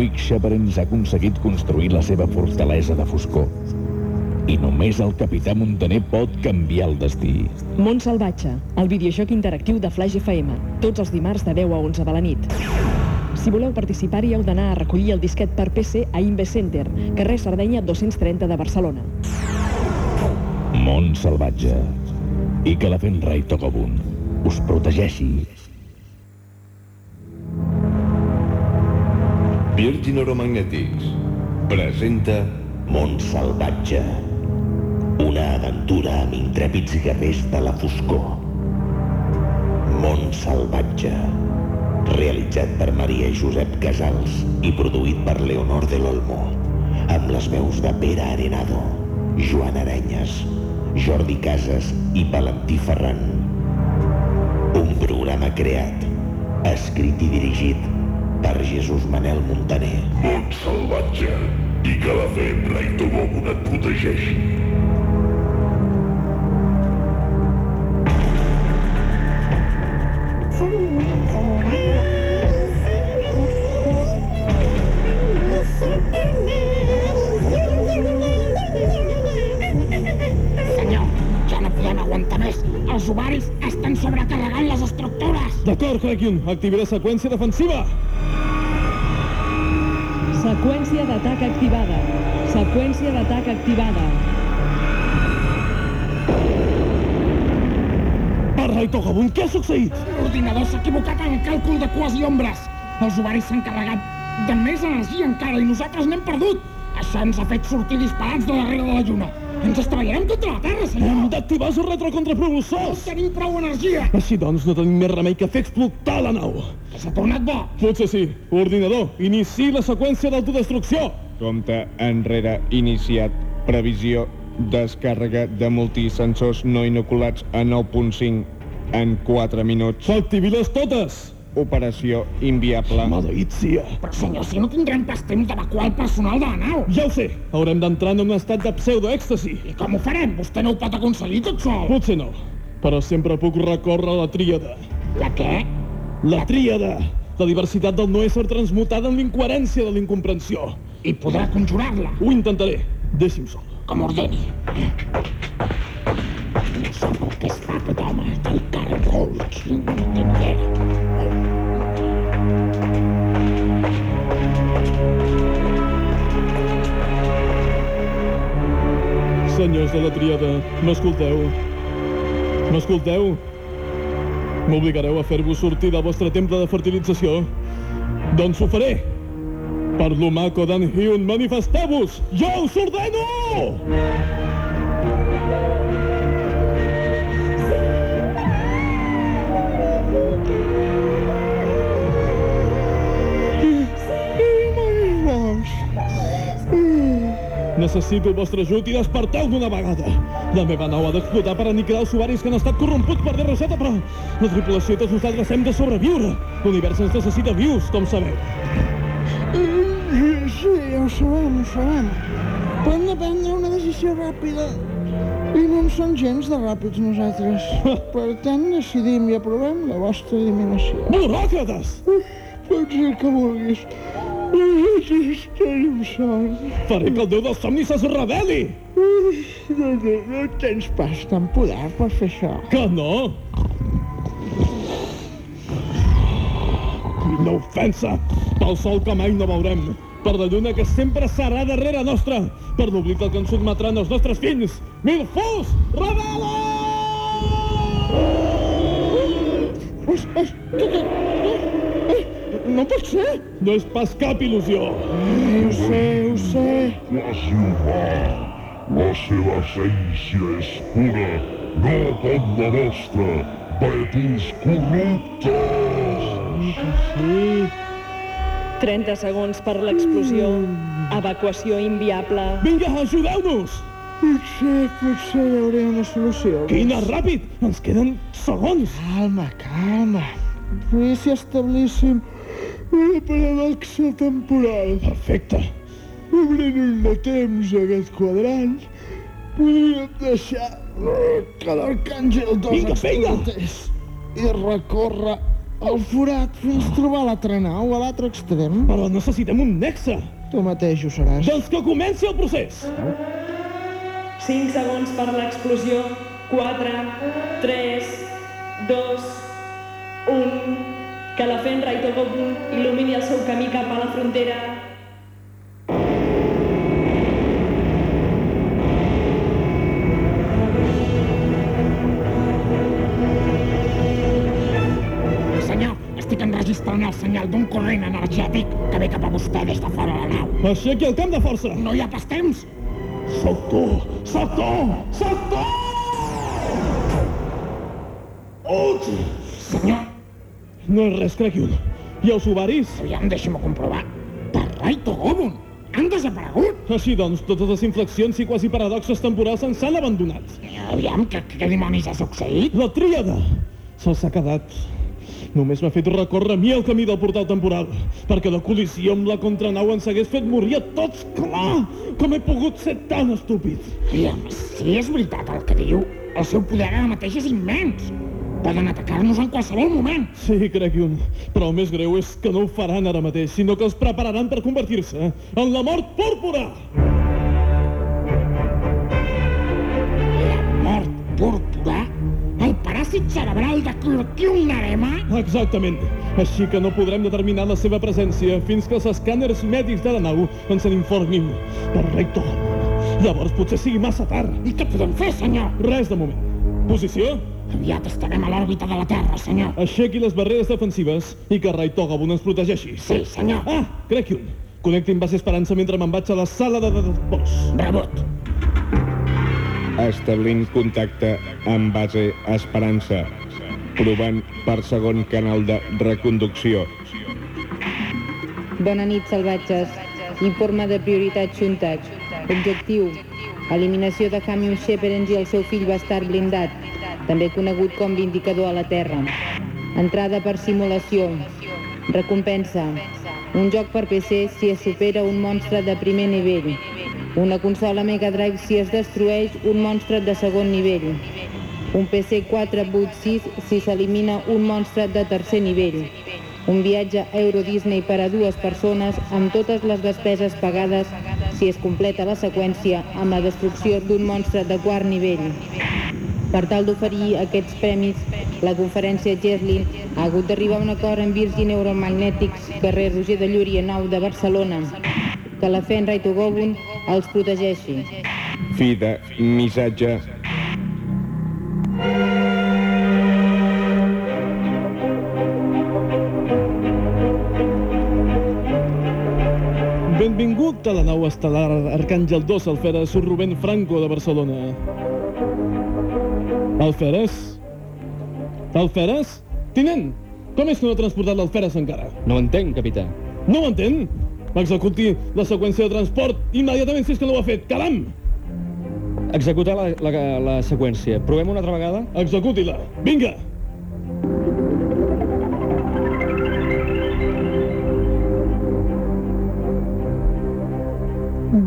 Muig Sheperens ha aconseguit construir la seva fortalesa de foscor. I només el capità Montaner pot canviar el destí. Mont Salvatge, el videojoc interactiu de Flash FM, tots els dimarts de 10 a 11 de la nit. Si voleu participar-hi heu d'anar a recollir el disquet per PC a Inve Center, carrer Sardenya 230 de Barcelona. Mont Salvatge. I que la Fenrai Togobun us protegeixi. Virgin Oromagnetics presenta Mont Salvatge. Una aventura amb intrèpids guerrers de la foscor. Mont Salvatge. Realitzat per Maria Josep Casals i produït per Leonor de l'Olmo. Amb les veus de Pere Arenado, Joan Arenyes, Jordi Casas i Valentí Ferran. Un programa creat, escrit i dirigit per Jesús Manel Montaner. Mont salvatge i que la Fenra i Togobun et protegeixi. Senyor, ja no podem aguantar més. Els ovaris estan sobrecarregant les estructures. D'acord, Krakion, activi la seqüència defensiva. Seqüència d'atac activada. Seqüència d'atac activada. Parra i Togobun, què ha succeït? L'ordinador s'ha equivocat en el càlcul de cues i ombres. Els ovaris s'han carregat de més energia encara i nosaltres n'hem perdut. Això ens ha fet sortir disparats de darrere de la lluna. Ens estavellarem contra la Terra, Hem senyor. d'activar els No retrocontrapropulsors. tenim prou energia. Així doncs, no tenim més remei que fer explotar la nau. Que s'ha tornat bo. Potser sí. Ordinador, inici la seqüència d'autodestrucció. Compte enrere iniciat. Previsió. Descàrrega de multisensors no inoculats a 9.5 en 4 minuts. Activi-les totes. Operació inviable. Maleït sia. Però, senyor, si no tindrem pas temps d'evacuar el personal de la nau. Ja ho sé. Haurem d'entrar en un estat de pseudoèxtasi. I com ho farem? Vostè no ho pot aconseguir tot sol. Potser no, però sempre puc recórrer a la tríada. La què? La tríada. La diversitat del no ésser transmutada en l'incoherència de l'incomprensió. I podrà conjurar-la, Ho intentaré. Deixi'm sol. com ordeni. No sap el que és ràpid, home. Del cargol. Quin Senyors de la tríada, m'escolteu? M'escolteu? M'obligareu a fer-vos sortir del vostre temple de fertilització? Doncs ho faré! Per l'Umaco d'en Hyun, manifesteu-vos! Jo us ordeno! Necessito el vostre ajut i desperteu d'una vegada. La meva nau ha d'explotar per aniquilar els usuaris que han estat corromputs per D-Roseta, però la tripulació i tots nosaltres hem de sobreviure. L'univers ens necessita vius, com sabeu. Sí, ja ho sabem, ho sabem. Però hem de prendre una decisió ràpida. I no en som gens de ràpids nosaltres. Per tant, decidim i aprovem la vostra eliminació. Buròcrates! Pots dir el que vulguis. Estem son. Faré que el déu dels somnis es reveli! No, no, no tens pas tant poder per fer això. Que no? Quina ofensa! Pel sol que mai no veurem. Per la lluna que sempre serà darrere nostra. Per l'oblit que ens sotmetran els nostres fills. Milfus, revela! Es, es, que, que, eh, no pot ser. No és pas cap il·lusió. Eh, ho sé, ho sé. La ciutat, la seva essència és pura, no com la vostra, pètols corruptes! Sí. 30 segons per l'explosió. Evacuació inviable. Vinga, ajudeu-nos! Potser, potser hi haurà una solució. Quina ràpid! Ens queden segons! Calma, calma. I si establíssim una paradoxa temporal? Perfecte. Obrint un de temps aquest quadrant, podríem deixar que l'arcàngel dos Vinga, vinga! explotés i recórrer el forat fins trobar l'altra nau a l'altre extrem. Però necessitem un nexe. Tu mateix ho seràs. Doncs que comenci el procés. 5 segons per l'explosió. 4, 3, 2, 1... Que la Fenra i Togobun il·lumini el seu camí cap a la frontera. Senyor, estic enregistrant el senyal d'un corrent energètic que ve cap a vostè des de fora la nau. Aixequi el camp de força. No hi ha pas temps. Soc tu! Soc tu! Soc tu! Senyor, No és res, crec un. I els ovaris? aviam, deixi-m'ho comprovar. Terra i Togobun han desaparegut. Així doncs, totes les inflexions i quasi paradoxes temporals ens han abandonat. Aviam, què, què dimonis ha succeït? La tríada se'ls ha quedat. Només m'ha fet recórrer a mi el camí del portal temporal, perquè la col·lisió amb la contranau ens hagués fet morir a tots. Clar! Com he pogut ser tan estúpid? Aviam, si és veritat el que diu, el seu poder ara mateix és immens. Poden atacar-nos en qualsevol moment. Sí, crec un. Però el més greu és que no ho faran ara mateix, sinó que els prepararan per convertir-se en la mort púrpura! La mort púrpura? El paràsit cerebral de Kurkyung Narema? Exactament. Així que no podrem determinar la seva presència fins que els escàners mèdics de la nau ens en informin. Perfecte. Llavors potser sigui massa tard. I què podem fer, senyor? Res de moment. Posició? Aviat estarem a l'òrbita de la Terra, senyor. Aixequi les barreres defensives i que Rai Togabun ens protegeixi. Sí, senyor. Ah, crec un. Connecti amb base Esperança mentre me'n vaig a la sala de, de, de vols. Rebut. Establint contacte amb base Esperança. Provant per segon canal de reconducció. Bona nit, salvatges. Informe de prioritat Xuntac. Objectiu. Eliminació de Hamium Sheperens i el seu fill bastard blindat, també conegut com l'indicador a la Terra. Entrada per simulació. Recompensa. Un joc per PC si es supera un monstre de primer nivell. Una consola Mega Drive si es destrueix un monstre de segon nivell. Un PC 4 boot 6 si s'elimina un monstre de tercer nivell. Un viatge Euro Disney per a dues persones amb totes les despeses pagades si es completa la seqüència amb la destrucció d'un monstre de quart nivell. Per tal d'oferir aquests premis, la conferència Geslin ha hagut d'arribar a un acord amb Virgin Neuromagnetics, carrer Roger de Llúria 9 de Barcelona. Que la Fenra i Togobun els protegeixi. Fi de missatge. Benvingut a la nau estel·lar Arcàngel 2 Alferes Rubén Franco de Barcelona. Alferes? Alferes? Tinent, com és que no ha transportat l'Alferes encara? No ho entenc, capità. No ho entén? Executi la seqüència de transport immediatament si és que no ho ha fet. Caram! Executar la, la, la seqüència. Provem una altra vegada? Executi-la. Vinga!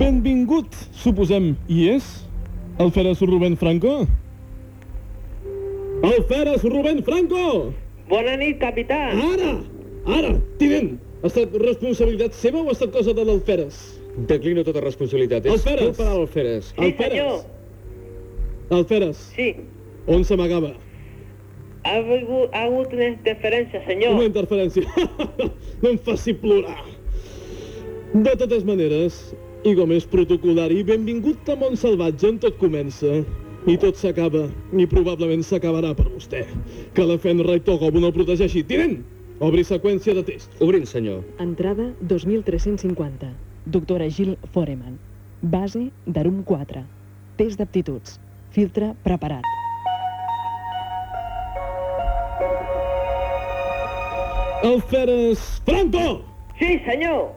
Benvingut, suposem, i és? Alferes Rubén Franco? Alferes Rubén Franco! Bona nit, capità. Ara! Ara! Tinent! Ha estat responsabilitat seva o ha estat cosa de l'Alferes? Declino tota responsabilitat. És Alferes! culpa de l'Alferes. Sí, senyor. Alferes, Sí, on s'amagava? ha hagut, ha hagut una interferència, senyor. Una interferència. no em faci plorar. De totes maneres, i com és protocolari, benvingut a Mont Salvatge on tot comença. I tot s'acaba, i probablement s'acabarà per vostè. Que la Fenra i Togobun el protegeixi. Tinent, obri seqüència de test. Obrint, senyor. Entrada 2350. Doctora Gil Foreman. Base d'Arum 4. Test d'aptituds. Filtre preparat. Alferes Franco! Sí, senyor.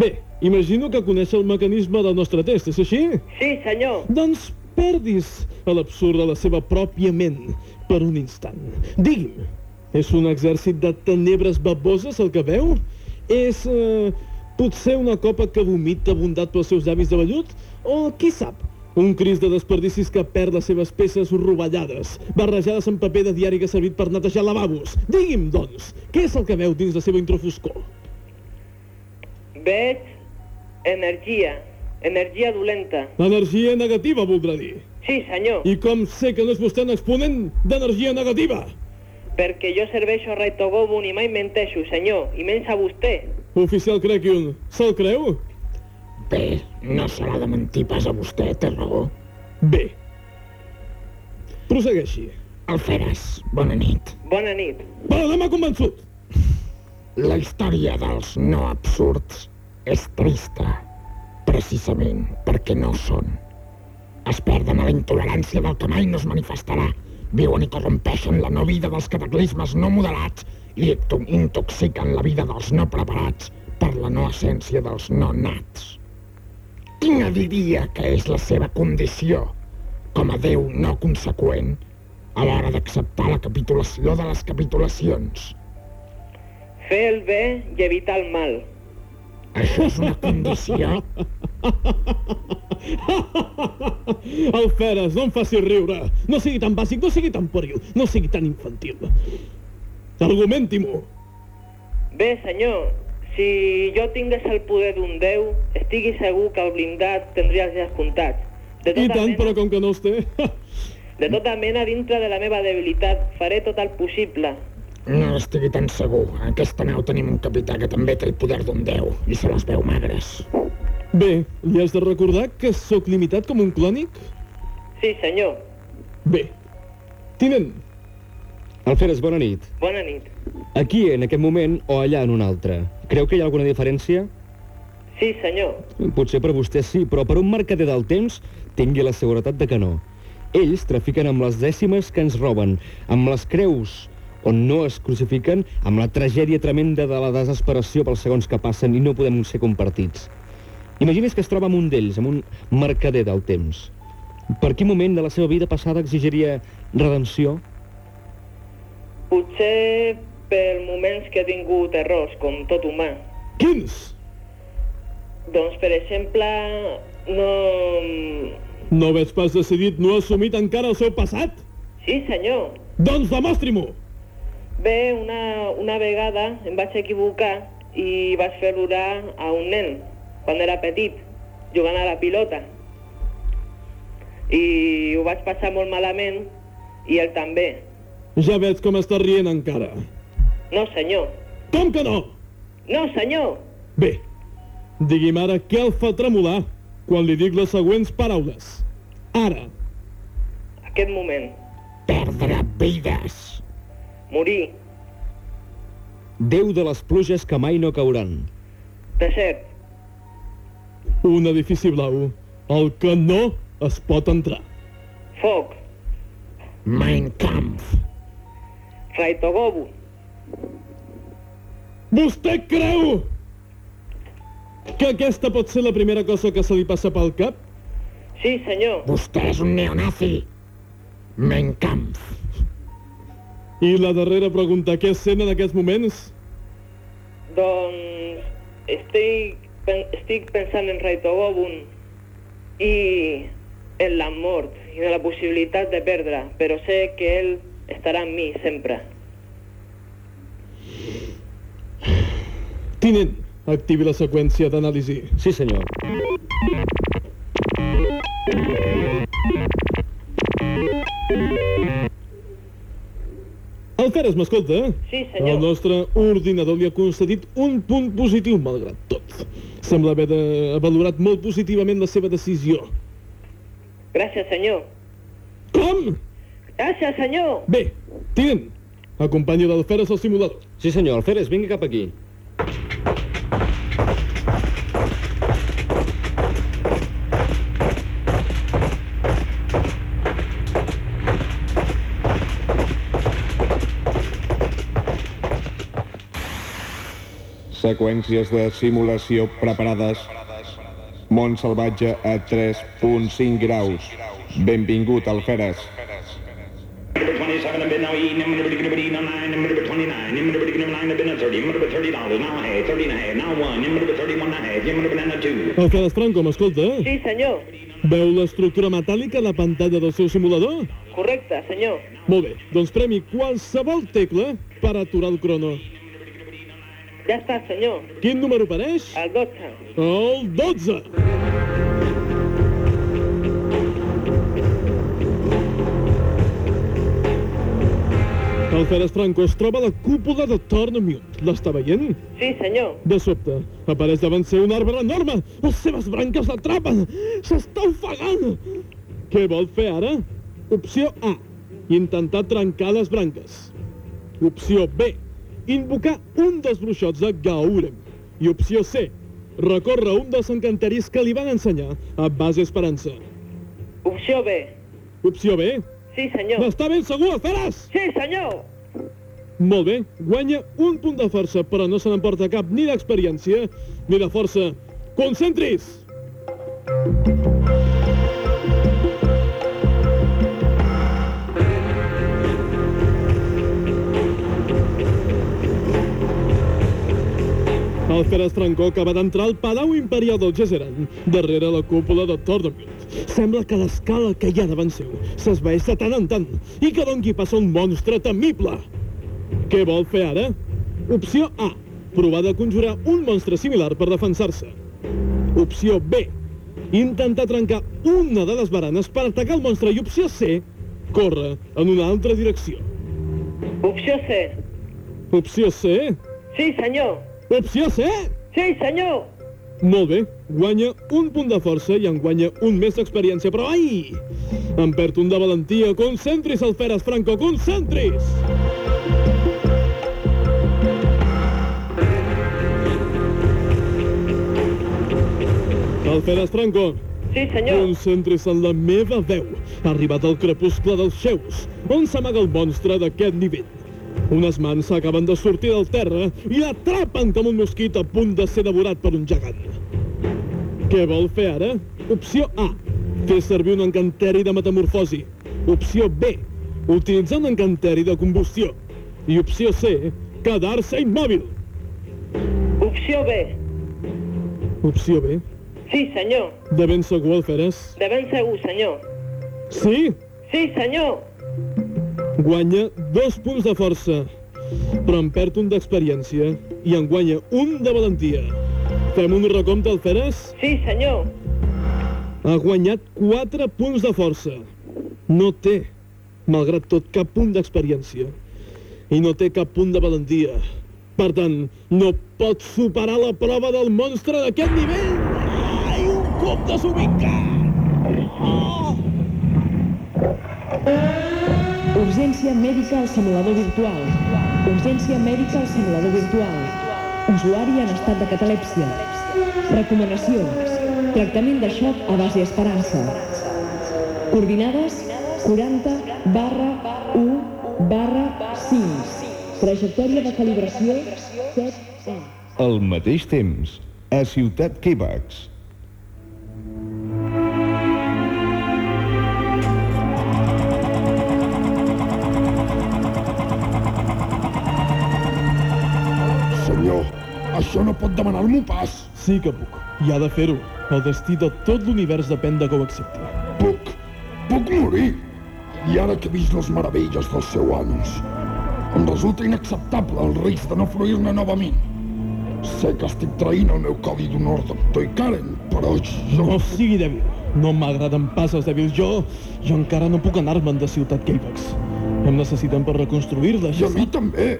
Bé, imagino que coneix el mecanisme del nostre test, és així? Sí, senyor. Doncs perdis a l'absurd de la seva pròpia ment per un instant. Digui'm, és un exèrcit de tenebres baboses el que veu? És, eh, potser una copa que vomita bondat pels seus llavis de vellut? O, qui sap, Un cris de desperdicis que perd les seves peces rovellades, barrejades amb paper de diari que ha servit per netejar lavabos. Digui'm, doncs, què és el que veu dins la seva introfoscor? Veig energia, energia dolenta. Energia negativa, voldrà dir. Sí, senyor, I com sé que no és vostè un exponent d'energia negativa? perquè jo serveixo a Raitogobun i mai menteixo, senyor, i menys a vostè. Oficial Crekiun, se'l creu? Bé, no s'ha de mentir pas a vostè, té raó. Bé. Prossegueixi. Alferes, bona nit. Bona nit. Però no m'ha convençut. La història dels no absurds és trista, precisament perquè no ho són. Es perden a la intolerància del que mai no es manifestarà. Viuen i corrompeixen la no vida dels cataclismes no moderats i to- intoxiquen la vida dels no preparats per la no essència dels no nats. Quina diria que és la seva condició com a Déu no conseqüent a l'hora d'acceptar la capitulació de les capitulacions? Fer el bé i evitar el mal. Això és una condició? Alferes, no em faci riure. No sigui tan bàsic, no sigui tan pueril, no sigui tan infantil. Argumenti-m'ho. Bé, senyor, si jo tingués el poder d'un déu, estigui segur que el blindat tindria els dies comptats. De I tota, tant, mena, però com que no els té... de tota mena, dintre de la meva debilitat, faré tot el possible. No estigui tan segur. En aquesta nau tenim un capità que també té el poder d'un déu i se les veu magres. Bé, li has de recordar que sóc limitat com un clònic? Sí, senyor. Bé. Tinent, Alferes, bona nit. Bona nit. Aquí, en aquest moment, o allà en un altre? Creu que hi ha alguna diferència? Sí, senyor. Potser per vostè sí, però per un mercader del temps tingui la seguretat de que no. Ells trafiquen amb les dècimes que ens roben, amb les creus on no es crucifiquen, amb la tragèdia tremenda de la desesperació pels segons que passen i no podem ser compartits. Imagini's que es troba amb un d'ells, amb un mercader del temps. Per quin moment de la seva vida passada exigiria redempció? Potser per moments que he tingut errors, com tot humà. Quins? Doncs, per exemple, no... No veig pas decidit, no ha assumit encara el seu passat? Sí, senyor. Doncs demostri-m'ho! Bé, una, una vegada em vaig equivocar i vaig fer orar a un nen, quan era petit, jugant a la pilota. I ho vaig passar molt malament, i ell també. Ja veig com està rient encara. No, senyor. Com que no? No, senyor. Bé, digui'm ara què el fa tremolar quan li dic les següents paraules. Ara, Aquest moment. Perdre vides. Morir. Déu de les pluges que mai no cauran. Desert. un edifici blau, el que no es pot entrar. Foc. Mein Kampf. Raitogobu. Vostè creu que aquesta pot ser la primera cosa que se li passa pel cap? Sí, senyor. Vostè és un neonazi. Mein Kampf. I la darrera pregunta, què sent en aquests moments? Doncs estic, pen estic pensant en Raitogobun i en la mort i en la possibilitat de perdre, però sé que ell estarà amb mi sempre. Tinent, activi la seqüència d'anàlisi. Sí, senyor. Alferes, m'escolta? Sí, senyor. El nostre ordinador li ha concedit un punt positiu, malgrat tot. Sembla haver de... valorat molt positivament la seva decisió. Gràcies, senyor. Com? Gràcies, senyor. Bé, tinent, acompanyi l'Alferes al simulador. Sí, senyor. Alferes, vingui cap aquí. Seqüències de simulació preparades. Món salvatge a 3.5 graus. Benvingut, Alferes. Number 27 have been now eaten, number 29, number 29, number 29 have been observed. 30, number $30, now a half, 30 and a half, now one, number 31 and a half, number banana two. Alferes Franco, m'escolta? Sí, senyor. Veu l'estructura metàl·lica a la pantalla del seu simulador? Correcte, senyor. Molt bé, doncs premi qualsevol tecla per aturar el crono. Ja està, senyor. Quin número apareix? El 12. El 12! Alferes Franco es troba a la cúpula de Tornemute. L'està veient? Sí, senyor. De sobte, apareix davant seu un arbre enorme. Les seves branques l'atrapen. S'està ofegant. Què vol fer ara? Opció A. Intentar trencar les branques. Opció B. Invocar un dels bruixots de Gaurem. I opció C. Recórrer un dels encanteris que li van ensenyar a base Esperança. Opció B. Opció B. Sí, senyor. N'està ben segur, Alferes? Sí, senyor. Molt bé, guanya un punt de força, però no se n'emporta cap ni d'experiència ni de força. Concentris! Alferes Franco acaba d'entrar al Palau Imperial del Gesseran, darrere la cúpula de Tordomut. Sembla que l'escala que hi ha davant seu s'esvaeix de tant en tant i que d'on hi passa un monstre temible. Què vol fer ara? Opció A. Provar de conjurar un monstre similar per defensar-se. Opció B. Intentar trencar una de les baranes per atacar el monstre. I opció C. Córrer en una altra direcció. Opció C. Opció C? Sí, senyor. Opció C? Sí, senyor. Molt bé, guanya un punt de força i en guanya un més d'experiència, però ai! Em perd un de valentia. Concentris, Alferes Franco, concentris! Alferes Franco, Sí, senyor. concentris en la meva veu. Ha arribat el crepuscle dels xeus, on s'amaga el monstre d'aquest nivell. Unes mans acaben de sortir del terra i l'atrapen com un mosquit a punt de ser devorat per un gegant. Què vol fer ara? Opció A. Fer servir un encanteri de metamorfosi. Opció B. Utilitzar un encanteri de combustió. I opció C. Quedar-se immòbil. Opció B. Opció B. Sí, senyor. De ben segur, Alferes? De ben segur, senyor. Sí? Sí, senyor. Guanya dos punts de força, però en perd un d'experiència i en guanya un de valentia. Fem un recompte, Alferes? Sí, senyor. Ha guanyat 4 punts de força. No té, malgrat tot, cap punt d'experiència. I no té cap punt de valentia. Per tant, no pot superar la prova del monstre d'aquest nivell. Ai, un cop desubicat! Oh! Urgència mèdica al simulador virtual. Urgència mèdica al simulador virtual. Usuari en estat de catalèpsia. Recomanacions. Tractament de xoc a base esperança. Coordinades 40 barra 1 barra 5. Trajectòria de calibració 7 E. Al mateix temps, a Ciutat Quebacs. Això no pot demanar-m'ho pas. Sí que puc. I ha de fer-ho. El destí de tot l'univers depèn de que ho accepti. Puc, puc morir. I ara que he vist les meravelles del seu anus, em resulta inacceptable el risc de no fruir-ne novament. Sé que estic traint el meu codi d'honor d'actor i Karen, però jo... No sigui dèbil. No m'agraden pas els dèbils. Jo, jo encara no puc anar-me'n de Ciutat Capex. Em necessiten per reconstruir-la. I a mi també.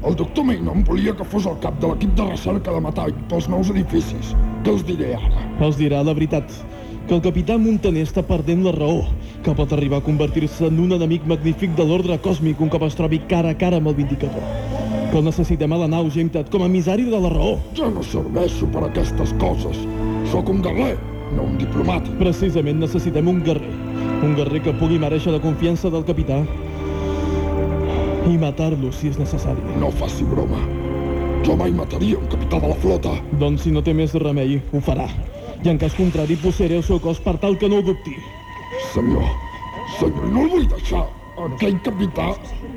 El doctor Maynard volia que fos el cap de l'equip de recerca de metall pels nous edificis. Què els diré ara? Els dirà la veritat, que el capità Montaner està perdent la raó, que pot arribar a convertir-se en un enemic magnífic de l'ordre còsmic un cop es trobi cara a cara amb el Vindicador. Que el necessitem a la nau Gemtat com a emissari de la raó. Jo no serveixo per aquestes coses. Sóc un guerrer, no un diplomàtic. Precisament necessitem un guerrer. Un guerrer que pugui mereixer la confiança del capità i matar-lo si és necessari. No faci broma. Jo mai mataria un capità de la flota. Doncs si no té més remei, ho farà. I en cas contrari, posaré el seu cos per tal que no ho dubti. Senyor, senyor, no el vull deixar. Aquell capità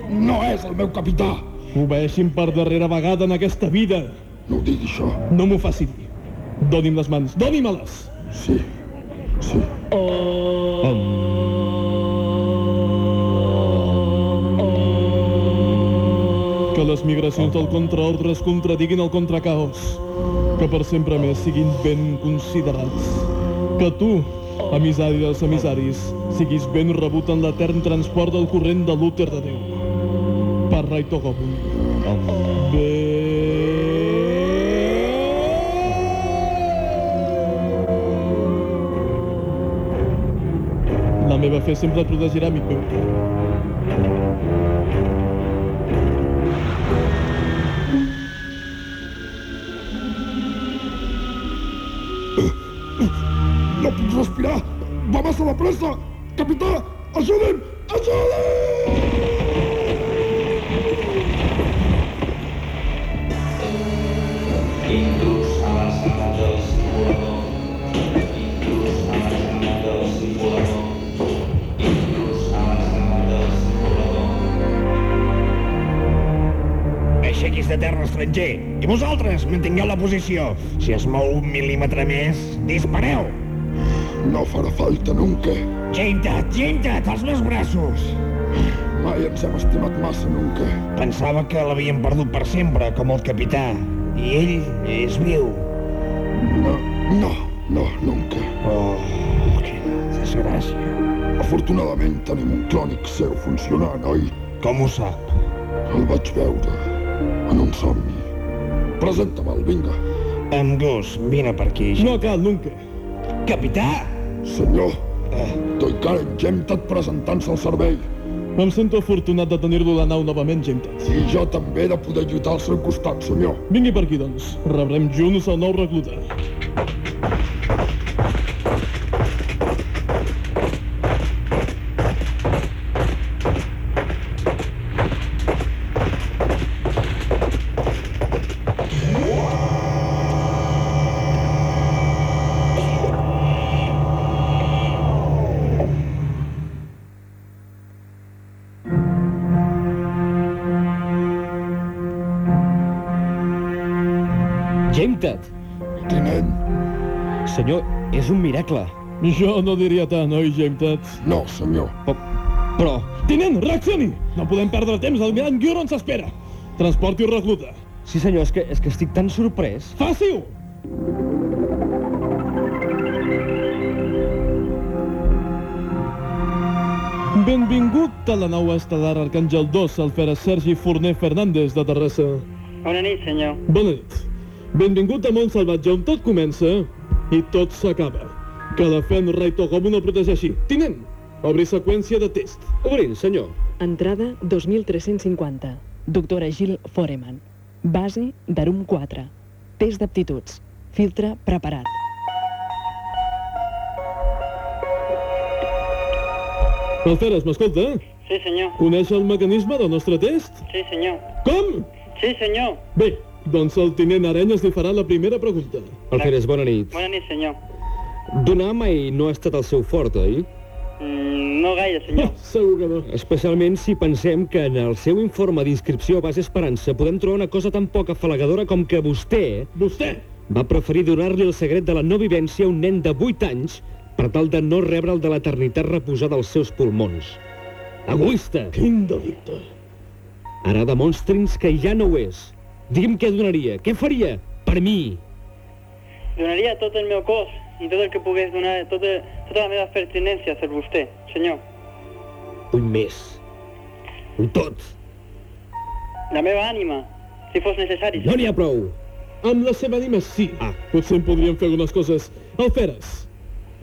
no és el meu capità. Obeeixin per darrera vegada en aquesta vida. No ho digui això. No m'ho faci dir. Doni'm les mans, doni-me-les. Sí, sí. Que les migracions del contraordre es contradiguin al contracaos. Que per sempre més siguin ben considerats. Que tu, emissari dels emissaris, siguis ben rebut en l'etern transport del corrent de l'úter de Déu. Per Raito Gobun. La meva fe sempre et protegirà, amic meu. Puc respirar! Va massa la pressa! Capità, ajudi'm! Ajudi'm! A la a la a la. Aixequis de terra, estranger. I vosaltres, mantingueu la posició. Si es mou un mil·límetre més, dispareu. No farà falta nunca. Gentat, gentat, als meus braços. Mai ens hem estimat massa nunca. Pensava que l'havíem perdut per sempre, com el capità. I ell és viu. No, no, no, nunca. Oh, quina desgràcia. Afortunadament tenim un clònic seu funcionant, oi? Com ho sap? El vaig veure en un somni. Presenta-me'l, vinga. Amb gust, vine per aquí. No cal, nunca. Capità! Senyor, Toikaren Gemtat presentant-se al servei. Em sento afortunat de tenir-lo a la nau novament, Gemtat. I jo també de poder lluitar al seu costat, senyor. Vingui per aquí, doncs. Rebrem junts el nou recluta. Senyor, és un miracle. Jo no diria tant, oi, Gemtat? No, senyor. Però... Tinent, reaccioni! No podem perdre temps, el gran Guron s'espera. Transporti el recluta. Sí, senyor, és que, és que estic tan sorprès. Faci-ho! Benvingut a la nau estel·lar Arcàngel 2, alferes Sergi Forner Fernández de Terrassa. Bona nit, senyor. Bona nit. Benvingut a Mont Salvatge, on tot comença i tot s'acaba. Que la fe en Rai Togobo no protegeixi. Tinent, obri seqüència de test. Obrint, senyor. Entrada 2350. Doctora Gil Foreman. Base d'Arum 4. Test d'aptituds. Filtre preparat. Alferes, m'escolta? Sí, senyor. Coneix el mecanisme del nostre test? Sí, senyor. Com? Sí, senyor. Bé, doncs el tinent Arenyes li farà la primera pregunta. Alferes, bona nit. Bona nit, senyor. Donar mai no ha estat el seu fort, oi? Mm, no gaire, senyor. Oh, segur que no. Especialment si pensem que en el seu informe d'inscripció a base Esperança podem trobar una cosa tan poc afalagadora com que vostè... Vostè? Va preferir donar-li el secret de la no vivència a un nen de 8 anys per tal de no rebre el de l'eternitat reposada als seus pulmons. Egoista! Quin delicte! Ara demonstri'ns que ja no ho és. Digui'm què donaria, què faria per mi. Donaria tot el meu cos i tot el que pogués donar, tota, tota la meva pertinència per vostè, senyor. Un més. Un tot. La meva ànima, si fos necessari. No n'hi ha prou. Amb la seva ànima, sí. Ah. Potser en podríem fer algunes coses. Alferes,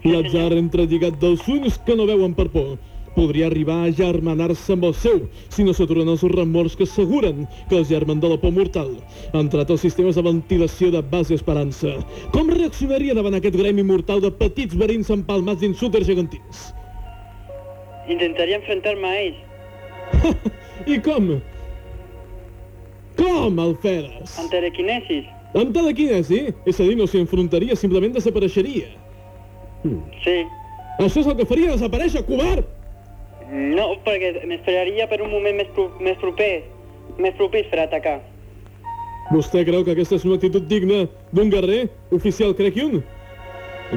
l'atzar entrelligat dels ulls que no veuen per por. Podria arribar a germanar-se amb el seu, si no s'aturen els remors que asseguren que el germen de la por mortal ha entrat als sistemes de ventilació de base Esperança. Com reaccionaria davant aquest gremi mortal de petits verins empalmats dins súters gegantins? Intentaria enfrontar-me a ells. I com? Com, Alferes? Amb telequinesis. Amb telequinesi? És a dir, no s'hi enfrontaria, simplement desapareixeria. Sí. Això és el que faria desaparèixer, covard! No, perquè m'esperaria per un moment més, pro més proper. més propís per atacar. Vostè creu que aquesta és una actitud digna d'un guerrer, oficial Crekyun?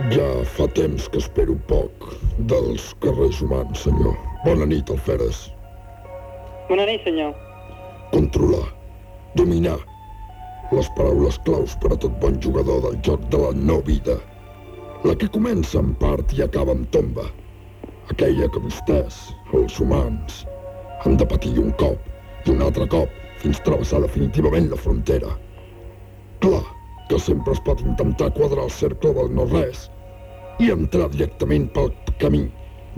Ja fa temps que espero poc dels carrers humans, senyor. Bona nit, Alferes. Bona nit, senyor. Controlar. Dominar. Les paraules claus per a tot bon jugador del joc de la no vida. La que comença en part i acaba amb tomba. Aquella que vostès, els humans, han de patir un cop i un altre cop fins travessar definitivament la frontera. Clar que sempre es pot intentar quadrar el cercle del no-res i entrar directament pel camí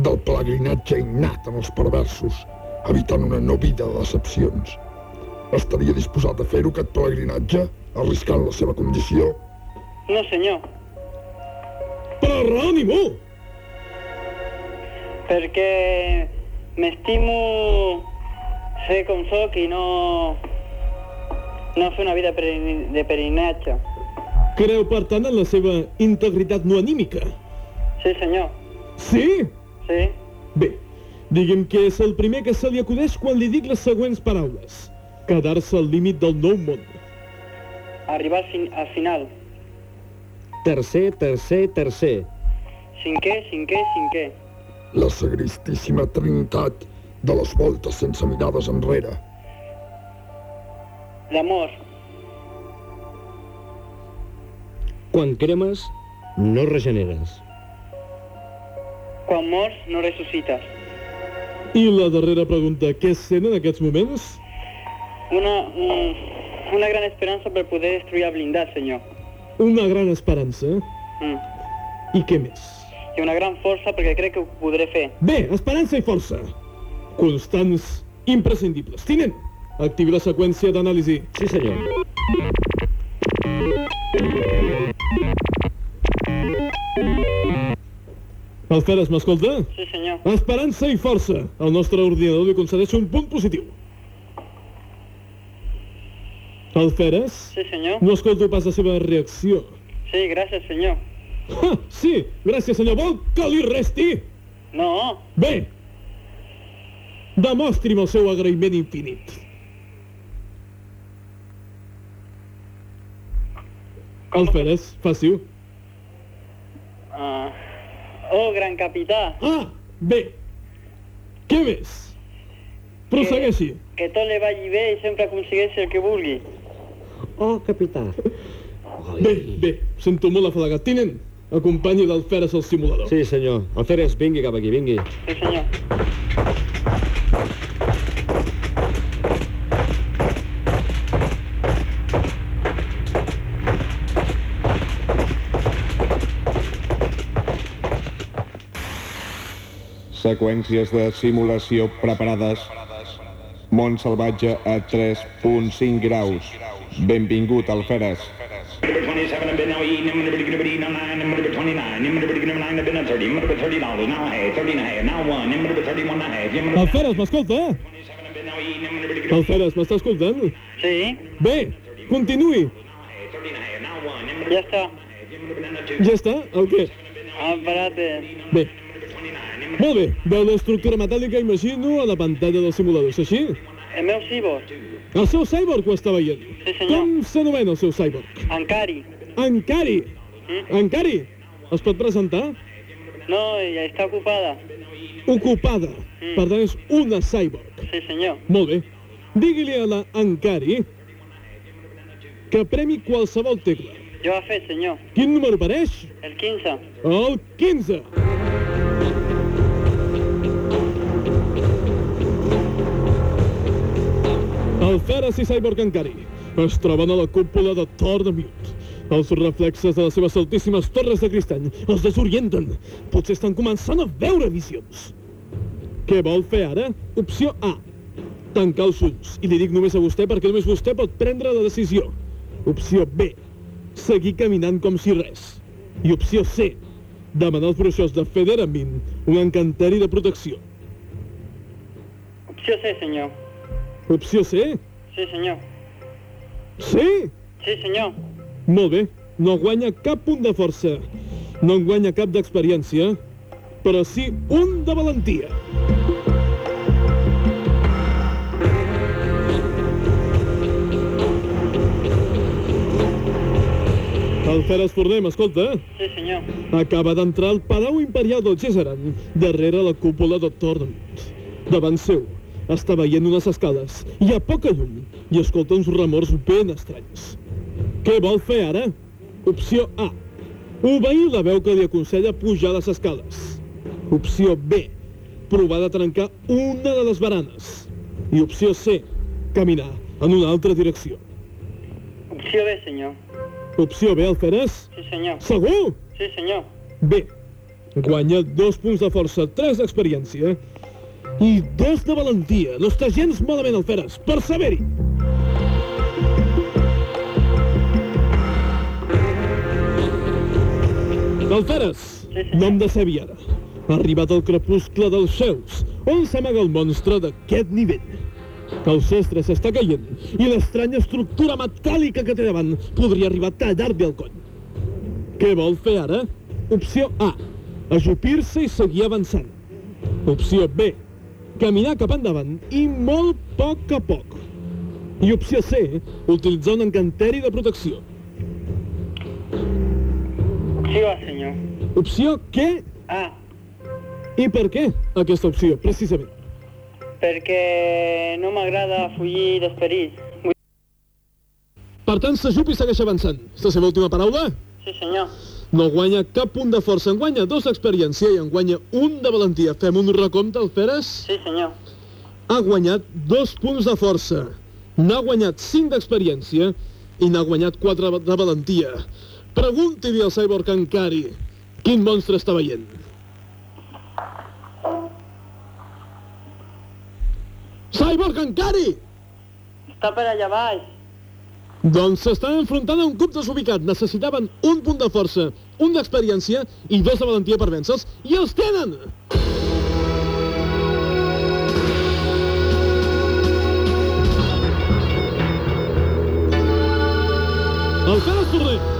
del pelegrinatge innat en els perversos, evitant una no vida de decepcions. Estaria disposat a fer-ho, aquest pelegrinatge, arriscant la seva condició? No, senyor, ni mu! perquè m'estimo ser com sóc i no... no fer una vida de perinatge. Creu, per tant, en la seva integritat no anímica? Sí, senyor. Sí? Sí. Bé, digui'm que és el primer que se li acudeix quan li dic les següents paraules. Quedar-se al límit del nou món. Arribar al, fin al final. Tercer, tercer, tercer. Cinquè, cinquè, cinquè. La sagristíssima trinitat de les voltes sense mirades enrere. L'amor. Quan cremes, no regeneres. Quan mors, no ressuscites. I la darrera pregunta, què sent en aquests moments? Una, mm, una gran esperança per poder destruir el blindat, senyor. Una gran esperança. Mm. I què més? I una gran força perquè crec que ho podré fer. Bé, esperança i força. Constants, imprescindibles. Tinent, activi la seqüència d'anàlisi. Sí, senyor. Alferes, m'escolta? Sí, senyor. Esperança i força. El nostre ordinador li concedeix un punt positiu. Alferes? Sí, senyor. No escolto pas la seva reacció. Sí, gràcies, senyor. Ah, sí, gràcies, senyor. Vol que li resti? No. Bé. Demostri'm el seu agraïment infinit. Alferes, faci-ho. Ah. Oh, gran capità. Ah, bé. Què més? Prossegueixi. Que tot li vagi bé i sempre aconsegueixi el que vulgui. Oh, capità. Bé, bé, sento molt afalagat. Tinent, Acompanyi l'Alferes al simulador. Sí, senyor. Alferes, vingui cap aquí, vingui. Sí, senyor. Seqüències de simulació preparades. Mont salvatge a 3.5 graus. Benvingut, Alferes. 27 el m'escolta? El m'està escoltant? Sí. Bé, continuï. Ja està. Ja està? Ah, el què? El parate. Bé. Molt bé, veu l'estructura metàl·lica imagino a la pantalla del simulador, és així? El meu cyborg. El seu cyborg ho està veient? Sí, senyor. Com s'anomena el seu cyborg? Encari. Encari? Mm? Encari? Es pot presentar? No, ja està ocupada. Ocupada. Mm. Per tant, és una cyborg. Sí, senyor. Molt bé. Digui-li a la Encari que premi qualsevol tecla. Jo he fet, senyor. Quin número apareix? El 15. El 15. El Feres i Cyborg Encari es troben a la cúpula de Thor de Mute. Els reflexes de les seves altíssimes torres de cristall els desorienten. Potser estan començant a veure visions. Què vol fer ara? Opció A. Tancar els ulls. I li dic només a vostè perquè només vostè pot prendre la decisió. Opció B. Seguir caminant com si res. I opció C. Demanar als bruixos de Federamin un encanteri de protecció. Opció C, senyor. Opció C? Sí, senyor. Sí? Sí, senyor. Molt bé, no guanya cap punt de força, no en guanya cap d'experiència, però sí un de valentia. El Feres Fornem, escolta. Sí, senyor. Acaba d'entrar al Palau Imperial del Gésaran, darrere la cúpula de Tornut. Davant seu, està veient unes escales, i a poca llum, i escolta uns remors ben estranys. Què vol fer ara? Opció A. Obeir la veu que li aconsella pujar les escales. Opció B. Provar de trencar una de les baranes. I opció C. Caminar en una altra direcció. Opció B, senyor. Opció B, Alferes? Sí, senyor. Segur? Sí, senyor. Bé, guanya dos punts de força, tres d'experiència i dos de valentia. No està gens malament, Alferes. Perseveri! Alferes, nom de ara. Ha arribat al crepuscle dels Zeus, on s'amaga el monstre d'aquest nivell. El sostre s'està caient i l'estranya estructura metàl·lica que té davant podria arribar a tallar-li el coll. Què vol fer ara? Opció A. Ajupir-se i seguir avançant. Opció B. Caminar cap endavant i molt poc a poc. I opció C. Utilitzar un encanteri de protecció. Opció A, senyor. Opció què? A. I per què aquesta opció, precisament? Perquè no m'agrada fugir d'esperits. Vull- Per tant, s'ajup i segueix avançant. És la seva última paraula? Sí, senyor. No guanya cap punt de força, en guanya dos d'experiència i en guanya un de valentia. Fem un recompte, Alferes? Sí, senyor. Ha guanyat dos punts de força, n'ha guanyat cinc d'experiència i n'ha guanyat quatre de valentia. Pregunti-li al Cyborg Ankari quin monstre està veient. Cyborg Ankari! Està per allà baix. Doncs s'estan enfrontant a un cub desubicat. Necessitaven un punt de força, un d'experiència i dos de valentia per vèncer-los, i els tenen! Torner! Sí, senyor.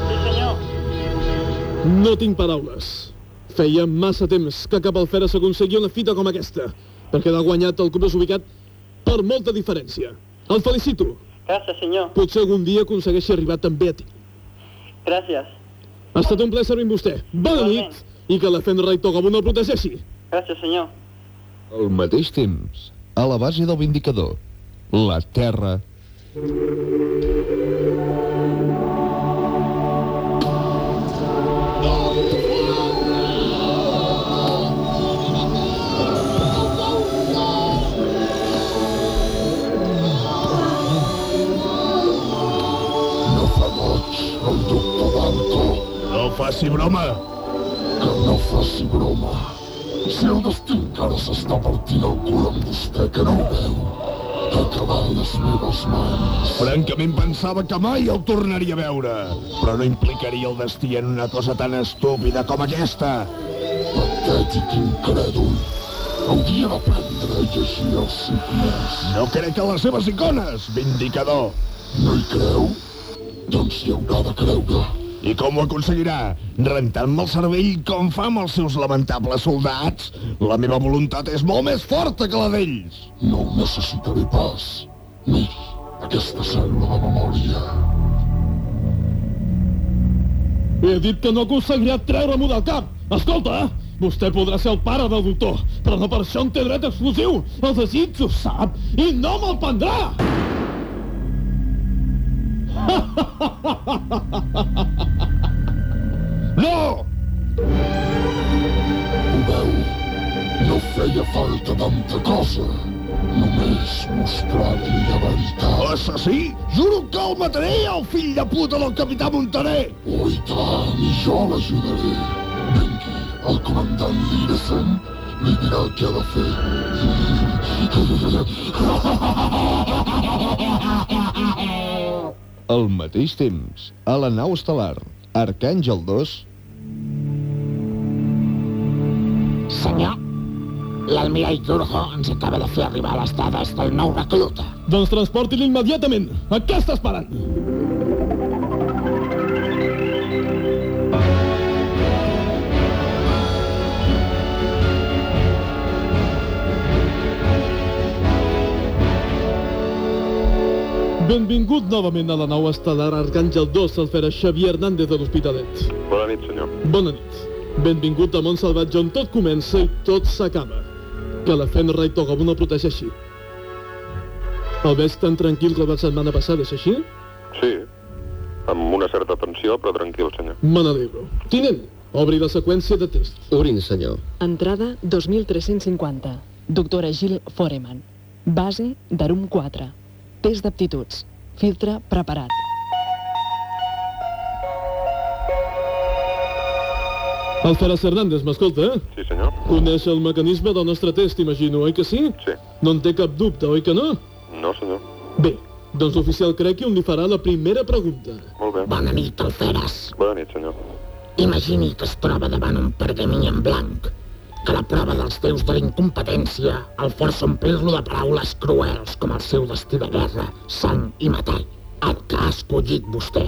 No tinc paraules. Feia massa temps que cap alferes aconseguia una fita com aquesta, perquè l'ha guanyat el cub desubicat per molta diferència. El felicito. Gràcies, senyor. Potser algun dia aconsegueixi arribar també a ti. Gràcies. Ha estat un plaer servir amb vostè. Bona nit i que la Fenra i Togobun el protegeixi. Gràcies, senyor. Al mateix temps, a la base del Vindicador, la Terra... faci broma. Que no faci broma. Si el destí encara s'està partint el cul amb vostè que no ho veu, acabar les meves mans. Francament pensava que mai el tornaria a veure, però no implicaria el destí en una cosa tan estúpida com aquesta. Patètic incrèdul. Hauria d'aprendre a llegir els signes. No crec a les seves icones, vindicador. No hi creu? Doncs hi haurà de creure. I com ho aconseguirà? Rentant-me el cervell com fa amb els seus lamentables soldats? La meva voluntat és molt més forta que la d'ells. No ho necessitaré pas. Miri, aquesta cèl·lula de memòria. He dit que no aconseguirà treure-m'ho del cap. Escolta, vostè podrà ser el pare del doctor, però no per això en té dret exclusiu. El desig ho sap i no me'l prendrà. No! Ho veu? No feia falta tanta cosa. Només mostrar-li la veritat. Assassí? Juro que el mataré, el fill de puta del capità Montaner! Oh, i tant, i jo l'ajudaré. Vingui, el comandant Liresen li dirà què ha de fer. Al mateix temps, a la nau estel·lar, Arcàngel 2... Senyor, l'almirall Durho ens acaba de fer arribar les dades del nou recluta. Doncs transporti-li immediatament. A què està esperant? Benvingut novament a la nau estel·lar Arcàngel 2, Alfera Xavier Hernández de l'Hospitalet. Bona nit, senyor. Bona nit. Benvingut a Mont Salvatge on tot comença i tot s'acaba. Que la Fenra i Togabun el protegeixi. El veig tan tranquil com la setmana passada, és així? Sí, amb una certa tensió, però tranquil, senyor. Me n'alegro. Tinent, obri la seqüència de test. Obrin, senyor. Entrada 2350. Doctora Gil Foreman. Base d'Arum 4. Test d'aptituds. Filtre preparat. Alferes Hernández, m'escolta? eh? Sí, senyor. Coneix el mecanisme del nostre test, imagino, oi que sí? Sí. No en té cap dubte, oi que no? No, senyor. Bé, doncs l'oficial Crequion li farà la primera pregunta. Molt bé. Bona nit, Alferes. Bona nit, senyor. Imagini que es troba davant un pergamí en blanc, que la prova dels déus de la incompetència el força a omplir-lo de paraules cruels com el seu destí de guerra, sang i matar, el que ha escollit vostè.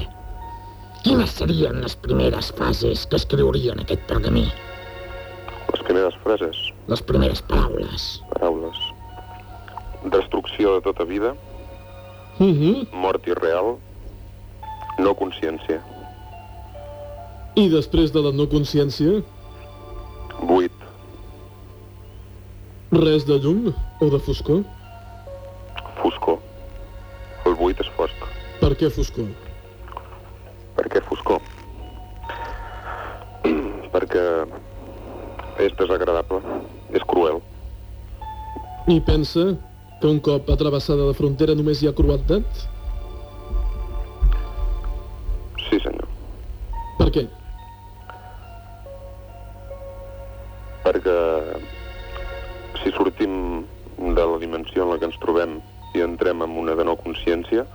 Quines serien les primeres frases que escriuria en aquest pergamí? Les primeres frases, Les primeres paraules. paraules. Destrucció de tota vida, Mm -hmm. mort irreal, no consciència, I després de la no consciència, buit, res de llum o de foscor? foscor. El buit és fosc. Per què foscor? Per què foscor? Perquè és desagradable, és cruel. I pensa que un cop atrevessada la frontera només hi ha crueltat? Sí, senyor. Per què? Perquè si sortim de la dimensió en la que ens trobem i entrem en una de no consciència,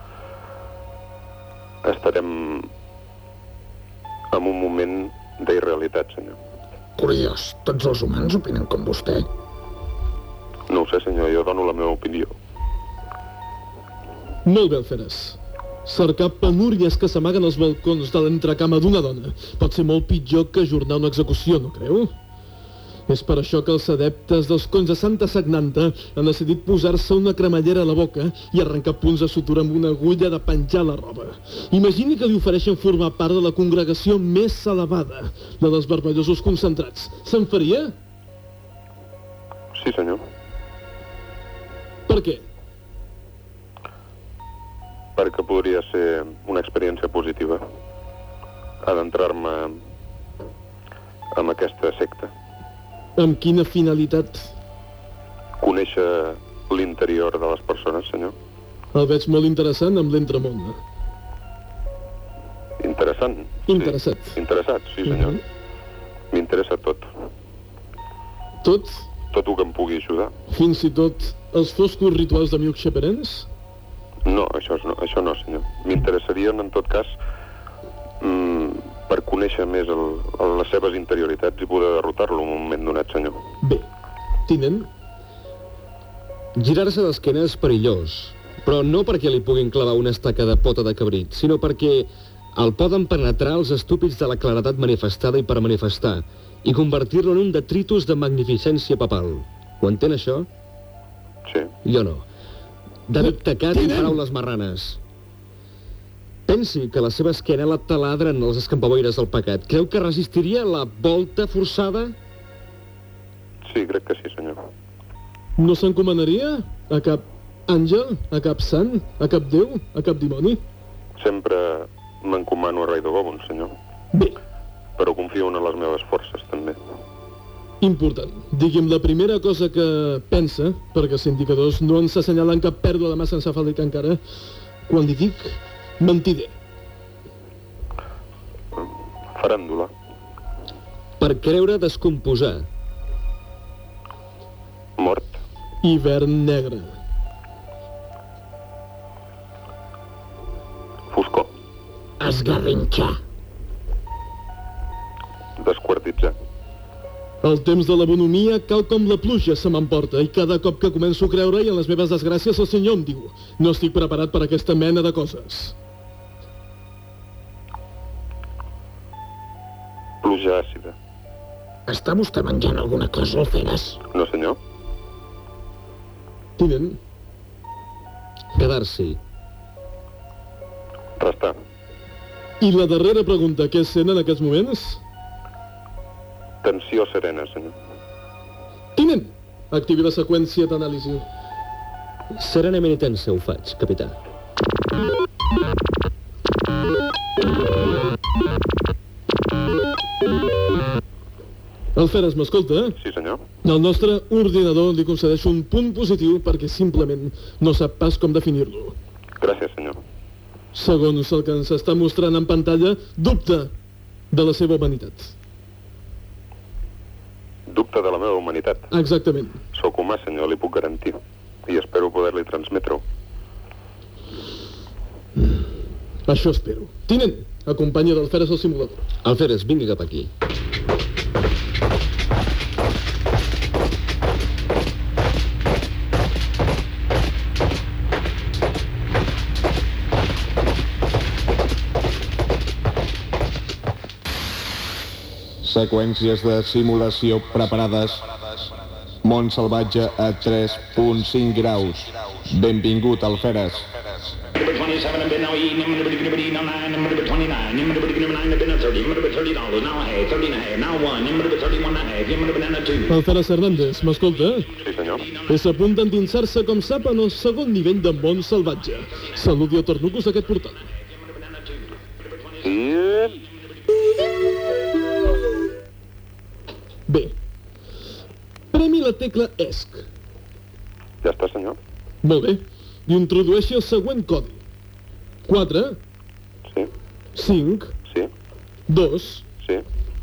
estarem en un moment d'irrealitat, senyor. Curiós, tots els humans opinen com vostè. No ho sé, senyor, jo dono la meva opinió. Molt bé, Alferes. Cercar penúries que s'amaguen als balcons de l'entrecama d'una dona pot ser molt pitjor que ajornar una execució, no creu? És per això que els adeptes dels cons de Santa Sagnanta han decidit posar-se una cremallera a la boca i arrencar punts de sutura amb una agulla de penjar la roba. Imagini que li ofereixen formar part de la congregació més elevada, la dels vermellosos concentrats. Se'n faria? Sí, senyor. Per què? Perquè podria ser una experiència positiva adentrar-me en aquesta secta. Amb quina finalitat? Conèixer l'interior de les persones, senyor. El veig molt interessant amb l'entremont. Interessant. Interessat. Sí. Interessat, sí, senyor. M'interessa tot. Tot, Tot el que em pugui ajudar. fins i tot els foscos rituals de Miuk Xeperens? No, això, no, això no, senyor. M'interessarien, en tot cas, mm, per conèixer més el, el, les seves interioritats i poder derrotar-lo en un moment donat, senyor. Tinent? Girar-se d'esquena és perillós, però no perquè li puguin clavar una estaca de pota de cabrit, sinó perquè el poden penetrar els estúpids de la claredat manifestada i per manifestar, i convertir-lo en un detritus de magnificència papal. Ho entén, això? Sí. Jo no. De dictacat i paraules marranes. Pensi que la seva esquena la taladren els escampaboires del pecat. Creu que resistiria la volta forçada? Sí, crec que sí, senyor. No s'encomanaria a cap àngel, a cap sant, a cap déu, a cap dimoni? Sempre m'encomano a Rai de Gobon, senyor. Bé. Però confio en les meves forces, també. Important. Digui'm la primera cosa que pensa, perquè els indicadors no ens assenyalen cap pèrdua de massa encefàlica encara, quan li dic mentider. Faràndula. Per creure descomposar. Mort. Hivern negre. Foscor. Esgarrinxar. Desquartitzar. El temps de la bonomia cau com la pluja se m'emporta i cada cop que començo a creure i en les meves desgràcies el senyor em diu no estic preparat per aquesta mena de coses. Pluja àcida. Està vostè menjant alguna cosa, Alferes? No, senyor. Tinent? Quedar-s'hi. Restar. I la darrera pregunta, què sent en aquests moments? Tensió serena, senyor. Tinent, activi la seqüència d'anàlisi. Serenament i tensa ho faig, capità. Alferes, m'escolta? Sí, senyor. El nostre ordinador li concedeix un punt positiu perquè simplement no sap pas com definir-lo. Gràcies, senyor. Segons el que ens està mostrant en pantalla, dubta de la seva humanitat. Dubte de la meva humanitat. Exactament. Sóc humà, senyor, li puc garantir. I espero poder-li transmetre-ho. Això espero. Tinent, acompanya d'Alferes al simulador. Alferes, vingui cap aquí. Seqüències de simulació preparades. Món salvatge a 3.5 graus. Benvingut, Alferes. Number 27 have been now eating, number 29, number 29, number 29 have been a 30, number 30 dollars, now a half, 30 and a half, now one, number 31 and a half. Alferes Hernández, m'escolta? Sí, senyor. És a punt d'endinsar-se, com sap, en el segon nivell de món salvatge. Saludi a Tornucos d'aquest portal. Sí. Bé. Premi la tecla ESC. Ja està, senyor. Molt bé. I introdueixi el següent codi. 4, Sí. 5, Sí. 2, Sí.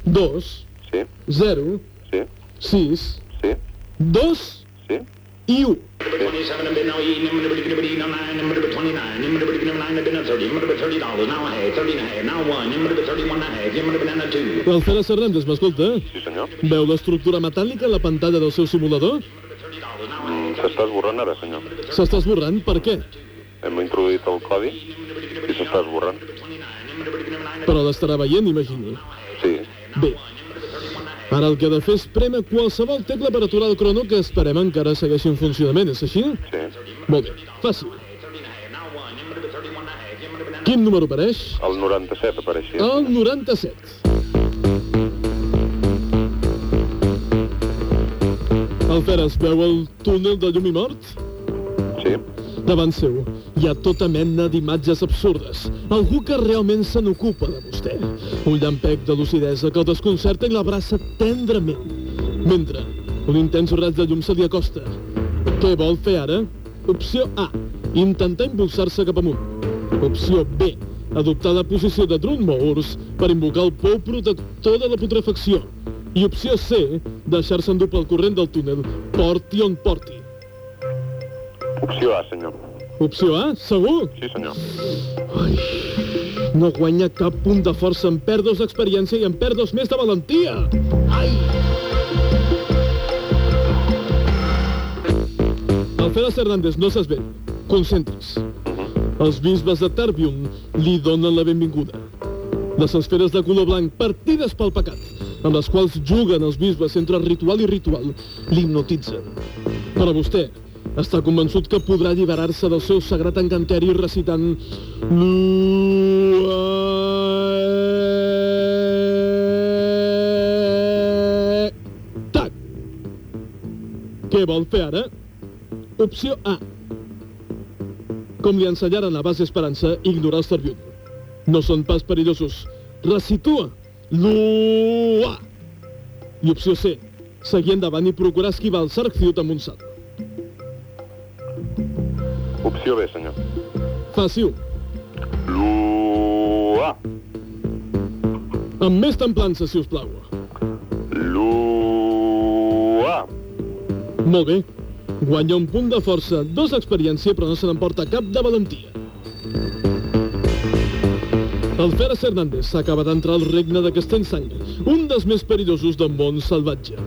2, Sí. 0, Sí. 6, Sí. 2 Sí. i 1. Number 27 have been now eating, number 29, number 29, number 29 have been a 30, number 30 dollars, now a half, 30 and a half, now one, number 31 and a half, number banana two. L'Alferes Hernández, m'escolta? Sí, senyor. Veu l'estructura metàl·lica a la pantalla del seu simulador? Mm, S'està esborrant ara, senyor. S'està esborrant? Per què? Hem introduït el codi i s'està esborrant. Però l'estarà veient, imagino. Sí. Bé. Ara el que ha de fer és prémer qualsevol tecla per aturar el crono que esperem encara segueixi en funcionament, és així? Sí. Molt bé, fàcil. Quin número apareix? El 97 apareixia. El 97. Alferes, veu el túnel de llum i mort? Sí. Davant seu hi ha tota mena d'imatges absurdes. Algú que realment se n'ocupa de vostè. Un llampec de lucidesa que el desconcerta i l'abraça tendrament. Mentre un intens raig de llum se li acosta. Què vol fer ara? Opció A. Intentar impulsar-se cap amunt. Opció B. Adoptar la posició de Drunmours per invocar el pou protector de la putrefacció. I opció C. Deixar-se endur pel corrent del túnel, porti on porti. Opció A, senyor. Opció A, segur? Sí, senyor. Ai, no guanya cap punt de força, en perd dos d'experiència i en perd dos més de valentia. Ai! Alferes Hernández, no s'esveri. Concentri's. Els bisbes de Tarbium li donen la benvinguda. Les esferes de color blanc, partides pel pecat, amb les quals juguen els bisbes entre ritual i ritual, l'hipnotitzen. Però vostè està convençut que podrà alliberar-se del seu sagrat encanteri recitant... Tac! Què vol fer ara? Opció A. Com li ensenyaren a base Esperança, ignorar els Tarbium. No són pas perillosos. Recitua. Lua! I opció C. Seguir endavant i procurar esquivar el Sarcciut amb un salt. Opció B, senyor. Fàcil. Lua. Amb més templança, si us plau. Lua. Molt bé. Guanya un punt de força, dos d'experiència, però no se n'emporta cap de valentia. El Feres Hernández acaba d'entrar al regne de Castellsang, un dels més perillosos del món salvatge.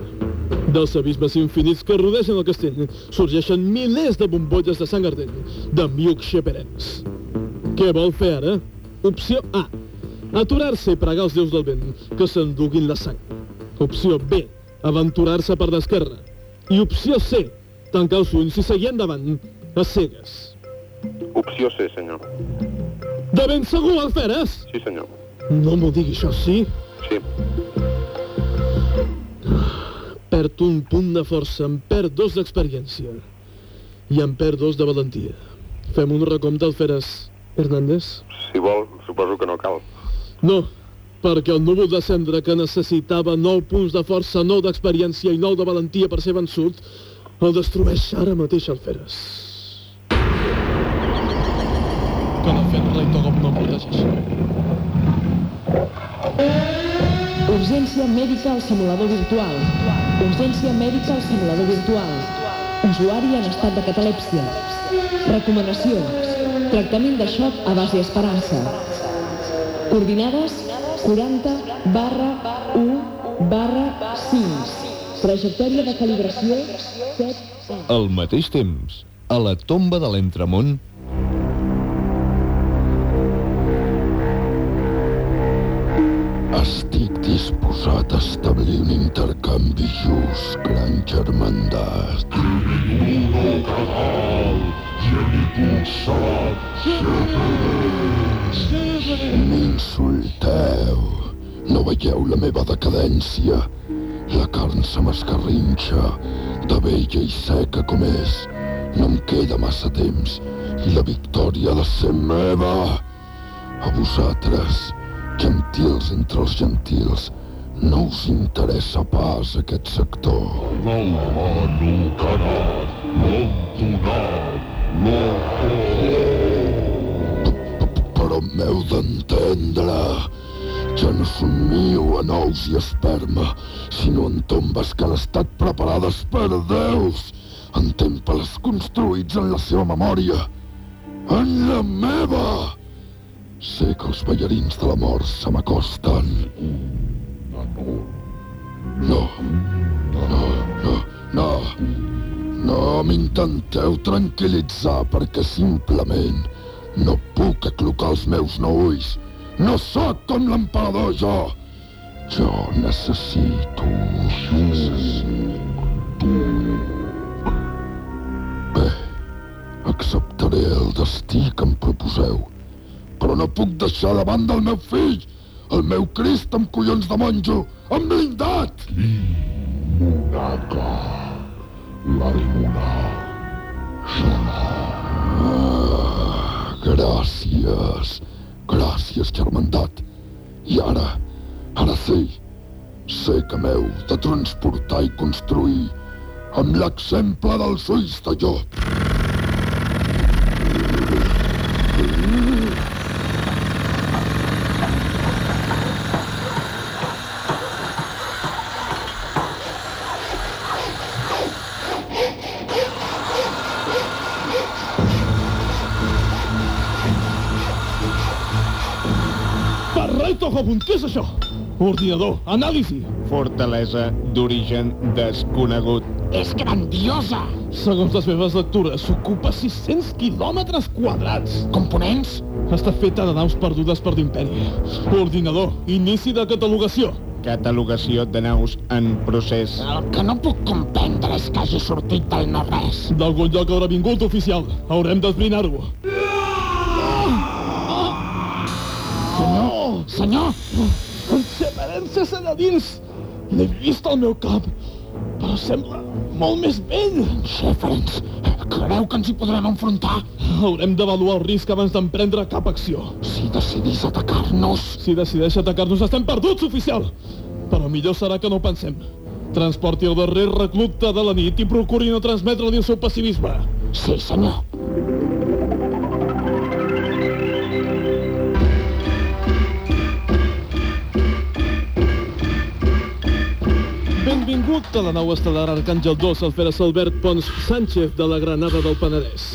Dels abismes infinits que rodegen el castell sorgeixen milers de bombolles de sang ardent, de miuc xeperens. Què vol fer ara? Opció A. Aturar-se i pregar els déus del vent que s'enduguin la sang. Opció B. Aventurar-se per l'esquerra. I opció C. Tancar els ulls i seguir endavant a cegues. Opció C, senyor. De ben segur, Alferes? Sí, senyor. No m'ho digui això, sí? Sí. Perd un punt de força, en perd dos d'experiència. I en perd dos de valentia. Fem un recompte, Alferes Hernández? Si vol, suposo que no cal. No, perquè el núvol de cendra que necessitava 9 punts de força, 9 d'experiència i 9 de valentia per ser vençut, el destrueix ara mateix Alferes. Que la fet rei Togop no em protegeixi. Urgència mèdica al simulador virtual. Urgència mèdica al simulador virtual. Usuari en estat de catalèpsia. Recomanacions. Tractament de xoc a base esperança. Coordinades 40 barra 1 barra 5. Trajectòria de calibració 7 Al mateix temps, a la tomba de l'Entremont, a establir un intercanvi just, gran germandat. M'insulteu. No veieu la meva decadència? La carn se m'escarrinxa, de vella i seca com és. No em queda massa temps i la victòria ha de ser meva. A vosaltres, gentils entre els gentils, no us interessa pas aquest sector. No hem donat, Però m'heu d'entendre. Ja no són miu en ous i esperma, sinó en tombes que han estat preparades per déus, en temples construïts en la seva memòria. En la meva! Sé que els ballarins de la mort se m'acosten. No, no, no, no. No m'intenteu tranquil·litzar perquè simplement no puc aclocar els meus ulls. No sóc com l'emperador, jo. Jo necessito... Necessito... Bé, acceptaré el destí que em proposeu però no puc deixar de banda el meu fill, el meu Crist amb collons de monjo, amb blindat! Limonada. La Ah, gràcies. Gràcies, germandat. I ara, ara sé, sé que m'heu de transportar i construir amb l'exemple dels ulls de llop. Togobun, què és això? Ordinador, anàlisi. Fortalesa d'origen desconegut. És grandiosa! Segons les meves lectures, s'ocupa 600 quilòmetres quadrats. Components? Està feta de naus perdudes per l'imperi. Ordinador, inici de catalogació. Catalogació de naus en procés. El que no puc comprendre és que hagi sortit del no-res. D'algun lloc haurà vingut, oficial. Haurem d'esbrinar-ho. Senyor! Senyor! En Severance és allà dins. L'he vist al meu cap, però sembla molt més vell. Severance, creu que ens hi podrem enfrontar? Haurem d'avaluar el risc abans d'emprendre cap acció. Si decidís atacar-nos... Si decideix atacar-nos, estem perduts, oficial! Però millor serà que no ho pensem. Transporti el darrer recluta de la nit i procuri no transmetre-li el seu pessimisme. Sí, senyor. Benvingut a la nau estel·lar Arcàngel 2, Alferes Albert Pons Sánchez de la Granada del Penedès.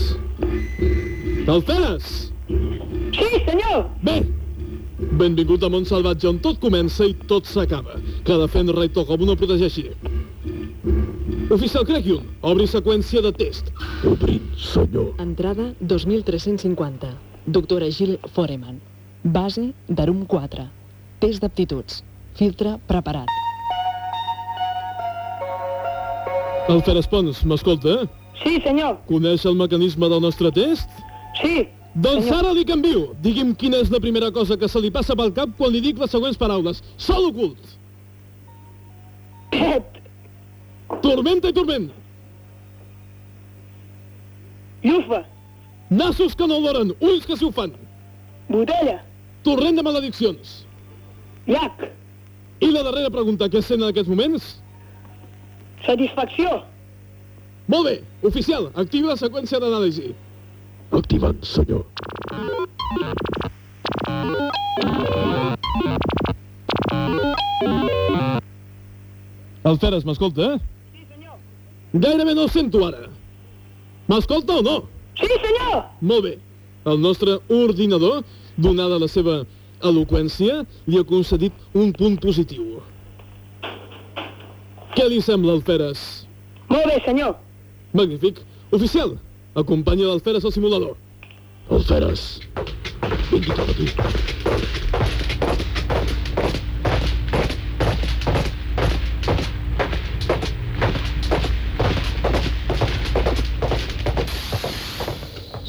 Alferes! Sí, senyor! Bé, benvingut a Mont Salvatge on tot comença i tot s'acaba. Que defèn rei Togobo no protegeixi. Oficial Crekion, obri seqüència de test. Obrin, senyor. Entrada 2350. Doctora Gil Foreman. Base d'Arum 4. Test d'aptituds. Filtre preparat. Alferes Pons, m'escolta? Sí, senyor. Coneix el mecanisme del nostre test? Sí. Doncs ara li canvio. Digui'm quina és la primera cosa que se li passa pel cap quan li dic les següents paraules. Sol ocult. Pet. Tormenta i torment. Llufa. Nassos que no oloren, ulls que s'hi ho fan. Botella. Torrent de malediccions. Llac. I la darrera pregunta, què sent en aquests moments? Satisfacció. Molt bé, oficial, activi la seqüència d'anàlisi. Activant, senyor. Alferes, m'escolta, eh? Sí, senyor. Gairebé no el sento ara. M'escolta o no? Sí, senyor! Molt bé. El nostre ordinador, donada la seva eloqüència, li ha concedit un punt positiu. Què li sembla, Alferes? Molt bé, senyor. Magnífic. Oficial, acompanya l'Alferes al simulador. Alferes, vingui cap aquí.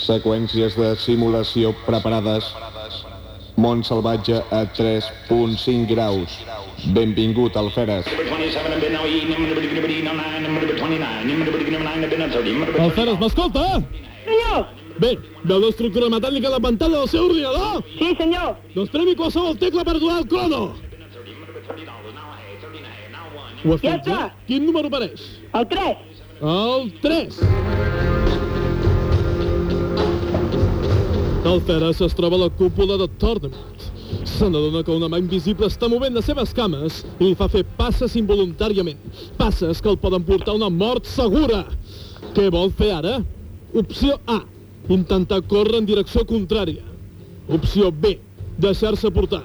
Seqüències de simulació preparades. Mont salvatge a 3.5 graus. Benvingut, Alferes. Alferes, m'escolta? Senyor! Bé, veu l'estructura metàl·lica a la pantalla del seu ordinador? Sí, senyor. Doncs premi qualsevol tecla per aturar el crono. Ho has Ja fet, està. eh? Quin número apareix? El 3. El 3. El Feres es troba a la cúpula de Tornement. Se n'adona que una mà invisible està movent les seves cames i li fa fer passes involuntàriament. Passes que el poden portar a una mort segura. Què vol fer ara? Opció A. Intentar córrer en direcció contrària. Opció B. Deixar-se portar.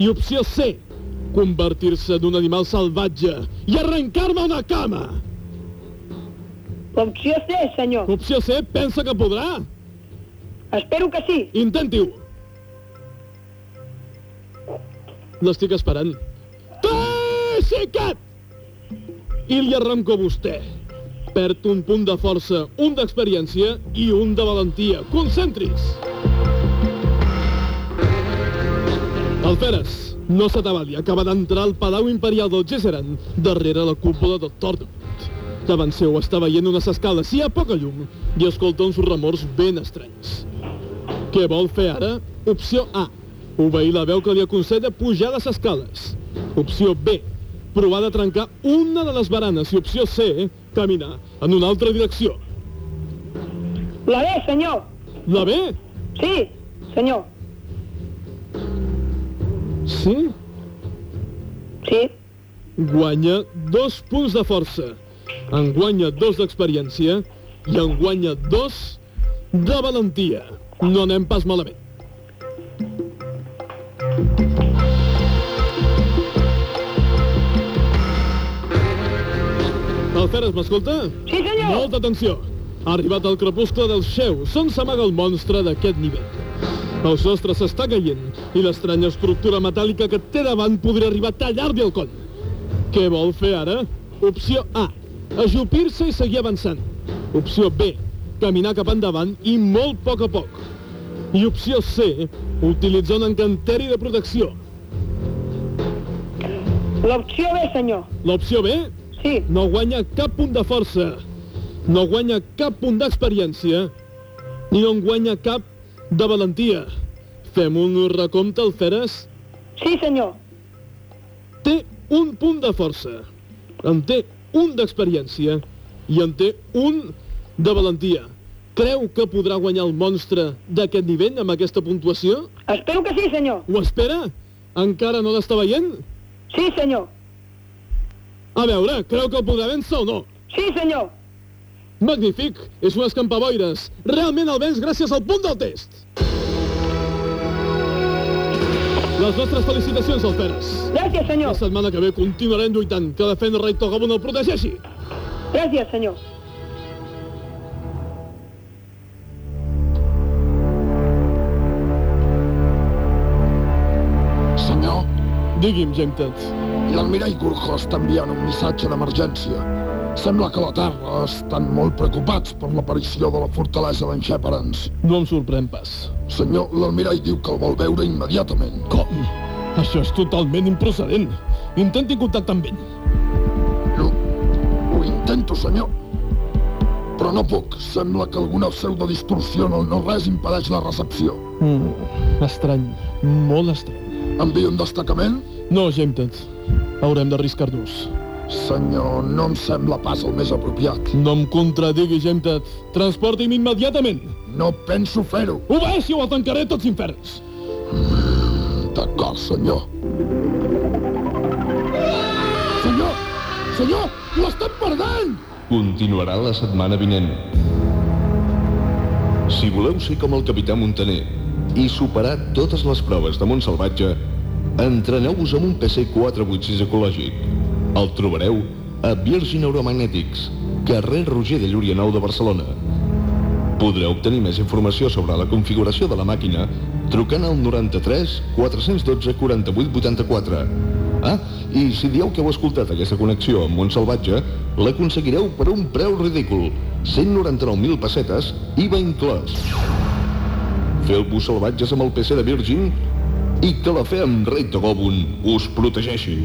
I opció C. Convertir-se en un animal salvatge i arrencar-me una cama. L'opció C, senyor. Opció C, pensa que podrà? Espero que sí. Intenti-ho. L'estic esperant. Tessicat! I li arrenco a vostè. Perd un punt de força, un d'experiència i un de valentia. Concentri's! Alferes, no s'atabali. Acaba d'entrar al Palau Imperial del Gesseran, darrere la cúpula del Tornement. Davant seu està veient unes escales, hi ha poca llum, i escolta uns remors ben estranys. Què vol fer ara? Opció A. Obeir la veu que li aconsella pujar les escales. Opció B. Provar de trencar una de les baranes. I opció C. Caminar en una altra direcció. La B, senyor. La B? Sí, senyor. Sí? Sí. Guanya dos punts de força. En guanya dos d'experiència i en guanya dos de valentia. No anem pas malament. Alferes, m'escolta? Sí, senyor. Molta atenció. Ha arribat el crepuscle del xeu, on s'amaga el monstre d'aquest nivell. El sostre s'està caient i l'estranya estructura metàl·lica que té davant podria arribar a tallar-li el coll. Què vol fer ara? Opció A. Ajupir-se i seguir avançant. Opció B. Caminar cap endavant i molt a poc a poc. I opció C. Utilitzar un encanteri de protecció. L'opció B, senyor. L'opció B? Sí. No guanya cap punt de força. No guanya cap punt d'experiència. Ni no en guanya cap de valentia. Fem un recompte, Alferes? Sí, senyor. Té un punt de força. En té un d'experiència i en té un de valentia. Creu que podrà guanyar el monstre d'aquest nivell amb aquesta puntuació? Espero que sí, senyor. Ho espera? Encara no l'està veient? Sí, senyor. A veure, creu que el podrà vèncer o no? Sí, senyor. Magnífic! És un escampaboires. Realment el vens gràcies al punt del test. Les nostres felicitacions, Alferes. Gràcies, senyor. La setmana que ve continuarem lluitant. Que defendre Rei Togobun el protegeixi. Gràcies, senyor. Senyor, Digui'm, Gemtet. L'almirall Gurjo està enviant un missatge d'emergència. Sembla que la Terra estan molt preocupats per l'aparició de la fortalesa d'en Sheparans. No em sorprèn pas. Senyor, l'almirall diu que el vol veure immediatament. Com? Això és totalment improcedent. Intenti contactar amb ell. Ho intento, senyor. Però no puc. Sembla que alguna pseudodistorsió en el no-res impedeix la recepció. Mm, estrany, molt estrany. Envio un destacament? No, Gemtet. Haurem d'arriscar-nos. Senyor, no em sembla pas el més apropiat. No em contradigui, Gemtet. Transporti'm immediatament. No penso fer-ho. Obeixi o el tancaré tots inferns. D'acord, senyor. Senyor! Senyor! L'estem perdent! Continuarà la setmana vinent. Si voleu ser com el capità Montaner i superar totes les proves de Montsalvatge, entreneu-vos amb un PC486 ecològic. El trobareu a Virgin Neuromagnetics, carrer Roger de Llúria 9 de Barcelona. Podreu obtenir més informació sobre la configuració de la màquina trucant al 93 412 48 84. Ah, i si dieu que heu escoltat aquesta connexió amb Montsalvatge, l'aconseguireu per un preu ridícul, 199.000 pessetes, IVA inclòs. Feu-vos salvatges amb el PC de Virgin i que la fe amb rei Togobun us protegeixi.